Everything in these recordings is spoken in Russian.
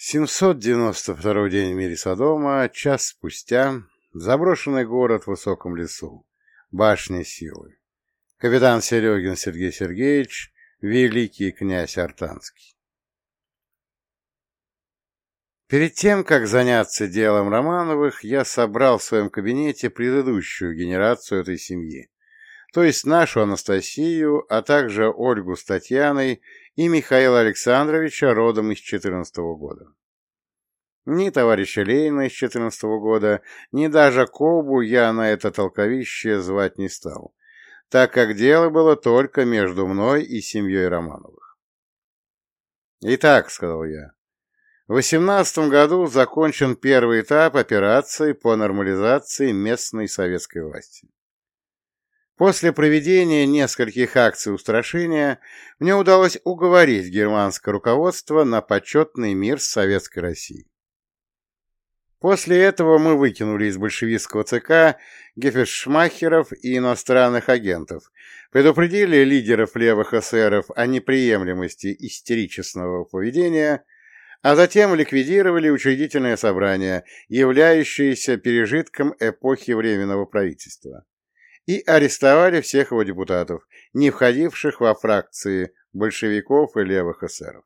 792 день в мире Содома, час спустя, заброшенный город в высоком лесу, башня силы. Капитан Серегин Сергей Сергеевич, великий князь Артанский. Перед тем, как заняться делом Романовых, я собрал в своем кабинете предыдущую генерацию этой семьи, то есть нашу Анастасию, а также Ольгу с Татьяной и Михаила Александровича родом из 14 года. Ни товарища Ленина из 14 года, ни даже Кобу я на это толковище звать не стал, так как дело было только между мной и семьей Романовых. «Итак», — сказал я, — в 18 году закончен первый этап операции по нормализации местной советской власти. После проведения нескольких акций устрашения мне удалось уговорить германское руководство на почетный мир с Советской Россией. После этого мы выкинули из большевистского ЦК гефершмахеров и иностранных агентов, предупредили лидеров левых эсеров о неприемлемости истерического поведения, а затем ликвидировали учредительное собрание, являющееся пережитком эпохи Временного правительства и арестовали всех его депутатов, не входивших во фракции большевиков и левых эсеров.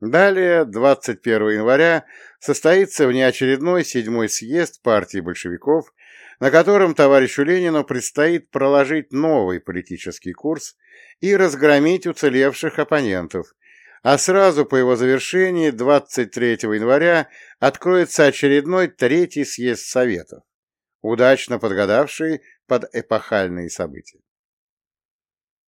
Далее, 21 января, состоится внеочередной седьмой съезд партии большевиков, на котором товарищу Ленину предстоит проложить новый политический курс и разгромить уцелевших оппонентов, а сразу по его завершении, 23 января, откроется очередной третий съезд Советов, удачно подгадавший под эпохальные события.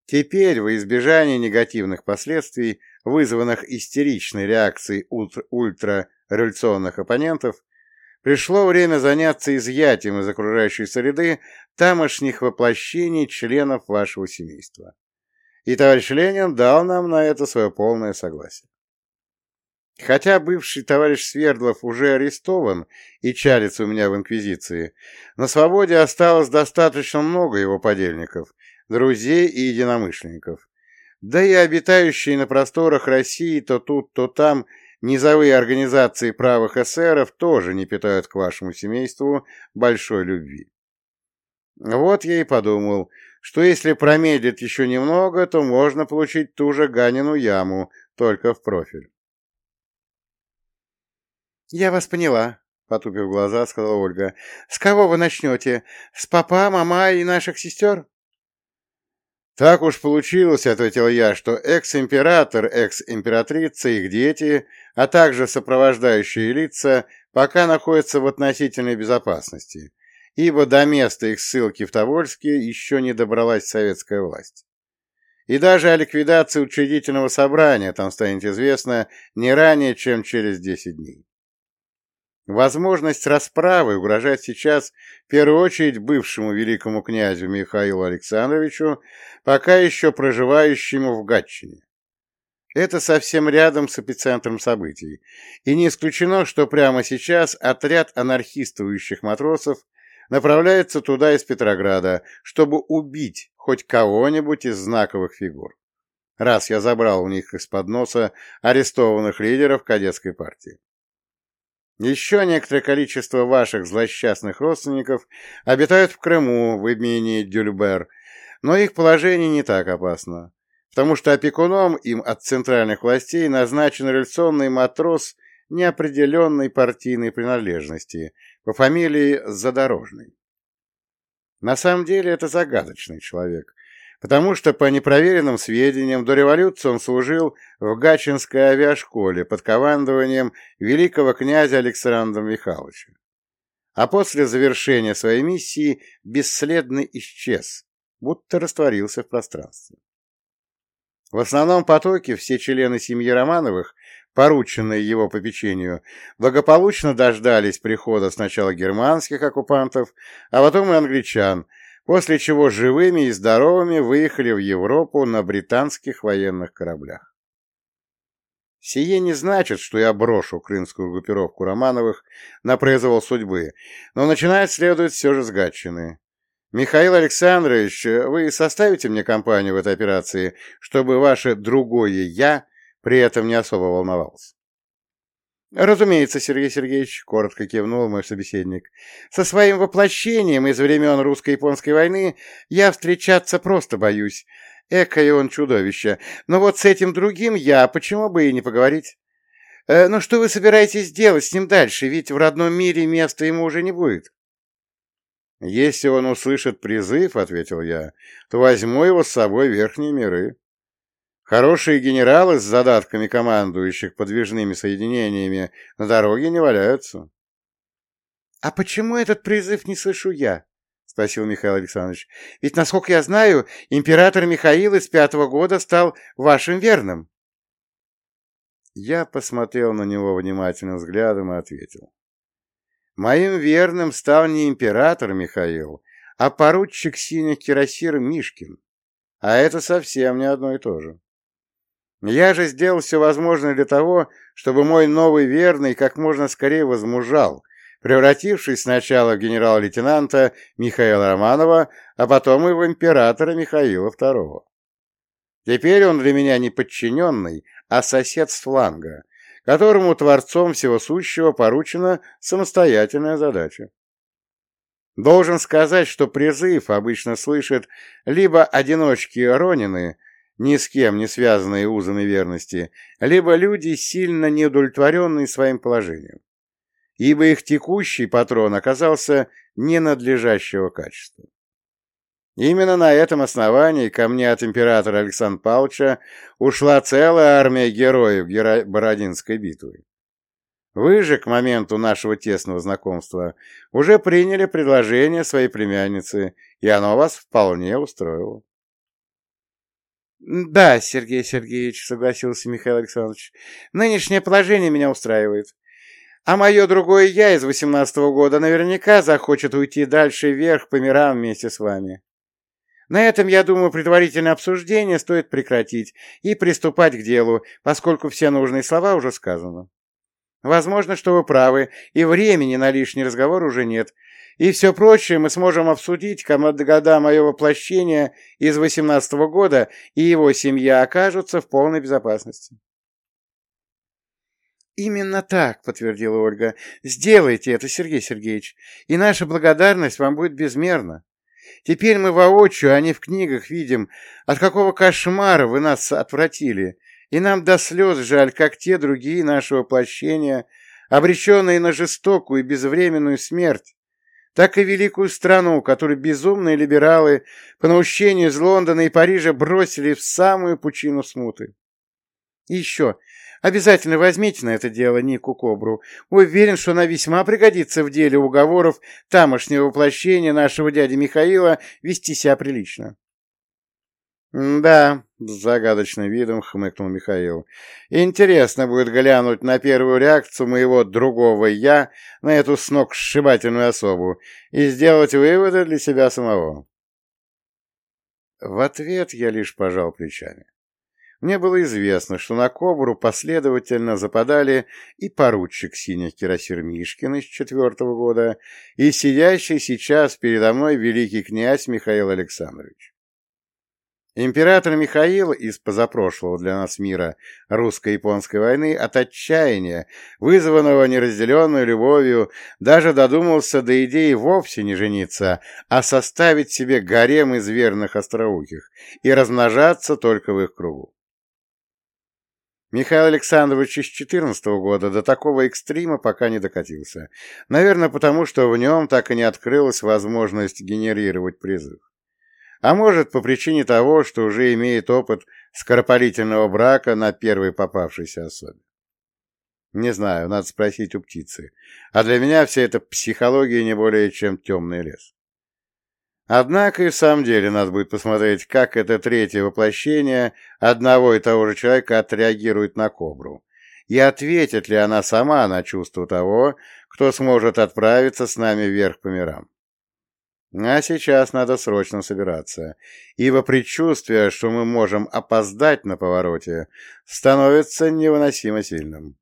Теперь, во избежание негативных последствий, вызванных истеричной реакцией ультра ультрареволюционных оппонентов, пришло время заняться изъятием из окружающей среды тамошних воплощений членов вашего семейства. И товарищ Ленин дал нам на это свое полное согласие. Хотя бывший товарищ Свердлов уже арестован и чалится у меня в инквизиции, на свободе осталось достаточно много его подельников, друзей и единомышленников. Да и обитающие на просторах России то тут, то там низовые организации правых эсеров тоже не питают к вашему семейству большой любви. Вот я и подумал, что если промедлит еще немного, то можно получить ту же Ганину яму, только в профиль. «Я вас поняла», — потупив глаза, сказала Ольга. «С кого вы начнете? С папа, мама и наших сестер?» «Так уж получилось», — ответил я, «что экс-император, экс-императрица, их дети, а также сопровождающие лица пока находятся в относительной безопасности, ибо до места их ссылки в Тобольске еще не добралась советская власть. И даже о ликвидации учредительного собрания там станет известно не ранее, чем через 10 дней. Возможность расправы угрожает сейчас в первую очередь бывшему великому князю Михаилу Александровичу, пока еще проживающему в Гатчине. Это совсем рядом с эпицентром событий, и не исключено, что прямо сейчас отряд анархистующих матросов направляется туда из Петрограда, чтобы убить хоть кого-нибудь из знаковых фигур, раз я забрал у них из-под носа арестованных лидеров кадетской партии. Еще некоторое количество ваших злосчастных родственников обитают в Крыму в имении Дюльбер, но их положение не так опасно, потому что опекуном им от центральных властей назначен революционный матрос неопределенной партийной принадлежности по фамилии Задорожный. На самом деле это загадочный человек, потому что, по непроверенным сведениям, до революции он служил в Гачинской авиашколе под командованием великого князя Александра Михайловича. А после завершения своей миссии бесследно исчез, будто растворился в пространстве. В основном потоке все члены семьи Романовых, порученные его попечению, благополучно дождались прихода сначала германских оккупантов, а потом и англичан – после чего живыми и здоровыми выехали в Европу на британских военных кораблях. Сие не значит, что я брошу крымскую группировку Романовых на произвол судьбы, но начинать следует все же с Гатчины. Михаил Александрович, вы составите мне компанию в этой операции, чтобы ваше другое «я» при этом не особо волновалось? Разумеется, Сергей Сергеевич, коротко кивнул мой собеседник. Со своим воплощением из времен русско-японской войны я встречаться просто боюсь. Экое он чудовище. Но вот с этим другим я, почему бы и не поговорить? Э, ну что вы собираетесь делать с ним дальше? Ведь в родном мире места ему уже не будет. Если он услышит призыв, — ответил я, — то возьму его с собой в верхние миры. Хорошие генералы с задатками командующих подвижными соединениями на дороге не валяются. — А почему этот призыв не слышу я? — спросил Михаил Александрович. — Ведь, насколько я знаю, император Михаил из пятого года стал вашим верным. Я посмотрел на него внимательным взглядом и ответил. Моим верным стал не император Михаил, а поручик синих кирасир Мишкин. А это совсем не одно и то же. Я же сделал все возможное для того, чтобы мой новый верный как можно скорее возмужал, превратившись сначала в генерал-лейтенанта Михаила Романова, а потом и в императора Михаила II. Теперь он для меня не подчиненный, а сосед с фланга, которому Творцом Всего Сущего поручена самостоятельная задача. Должен сказать, что призыв обычно слышат либо одиночки Ронины, ни с кем не связанные узами верности, либо люди, сильно неудовлетворенные своим положением, ибо их текущий патрон оказался ненадлежащего качества. Именно на этом основании ко мне от императора Александра Павловича ушла целая армия героев Геро... Бородинской битвы. Вы же к моменту нашего тесного знакомства уже приняли предложение своей племянницы, и оно вас вполне устроило. «Да, Сергей Сергеевич», — согласился Михаил Александрович, — «нынешнее положение меня устраивает. А мое другое я из восемнадцатого года наверняка захочет уйти дальше вверх по мирам вместе с вами. На этом, я думаю, предварительное обсуждение стоит прекратить и приступать к делу, поскольку все нужные слова уже сказаны. Возможно, что вы правы, и времени на лишний разговор уже нет, и все прочее мы сможем обсудить, когда мое воплощение из восемнадцатого года и его семья окажутся в полной безопасности. «Именно так», — подтвердила Ольга. «Сделайте это, Сергей Сергеевич, и наша благодарность вам будет безмерна. Теперь мы воочию, а не в книгах видим, от какого кошмара вы нас отвратили, и нам до слез жаль, как те другие наши воплощения, обреченные на жестокую и безвременную смерть, так и великую страну, которую безумные либералы по наущению из Лондона и Парижа бросили в самую пучину смуты. И еще, обязательно возьмите на это дело Нику Кобру. Уверен, что она весьма пригодится в деле уговоров тамошнего воплощения нашего дяди Михаила вести себя прилично. «Да», — с загадочным видом хмыкнул Михаил. «Интересно будет глянуть на первую реакцию моего другого «я» на эту сногсшибательную особу и сделать выводы для себя самого». В ответ я лишь пожал плечами. Мне было известно, что на Кобру последовательно западали и поручик синих кирасир Мишкин из четвертого года, и сидящий сейчас передо мной великий князь Михаил Александрович. Император Михаил из позапрошлого для нас мира русско-японской войны от отчаяния, вызванного неразделенной любовью, даже додумался до идеи вовсе не жениться, а составить себе гарем из верных остроухих и размножаться только в их кругу. Михаил Александрович из 14 года до такого экстрима пока не докатился. Наверное, потому что в нем так и не открылась возможность генерировать призыв а может, по причине того, что уже имеет опыт скоропалительного брака на первой попавшейся особе. Не знаю, надо спросить у птицы. А для меня вся эта психология не более чем темный лес. Однако и в самом деле надо будет посмотреть, как это третье воплощение одного и того же человека отреагирует на кобру, и ответит ли она сама на чувство того, кто сможет отправиться с нами вверх по мирам. А сейчас надо срочно собираться, ибо предчувствие, что мы можем опоздать на повороте, становится невыносимо сильным.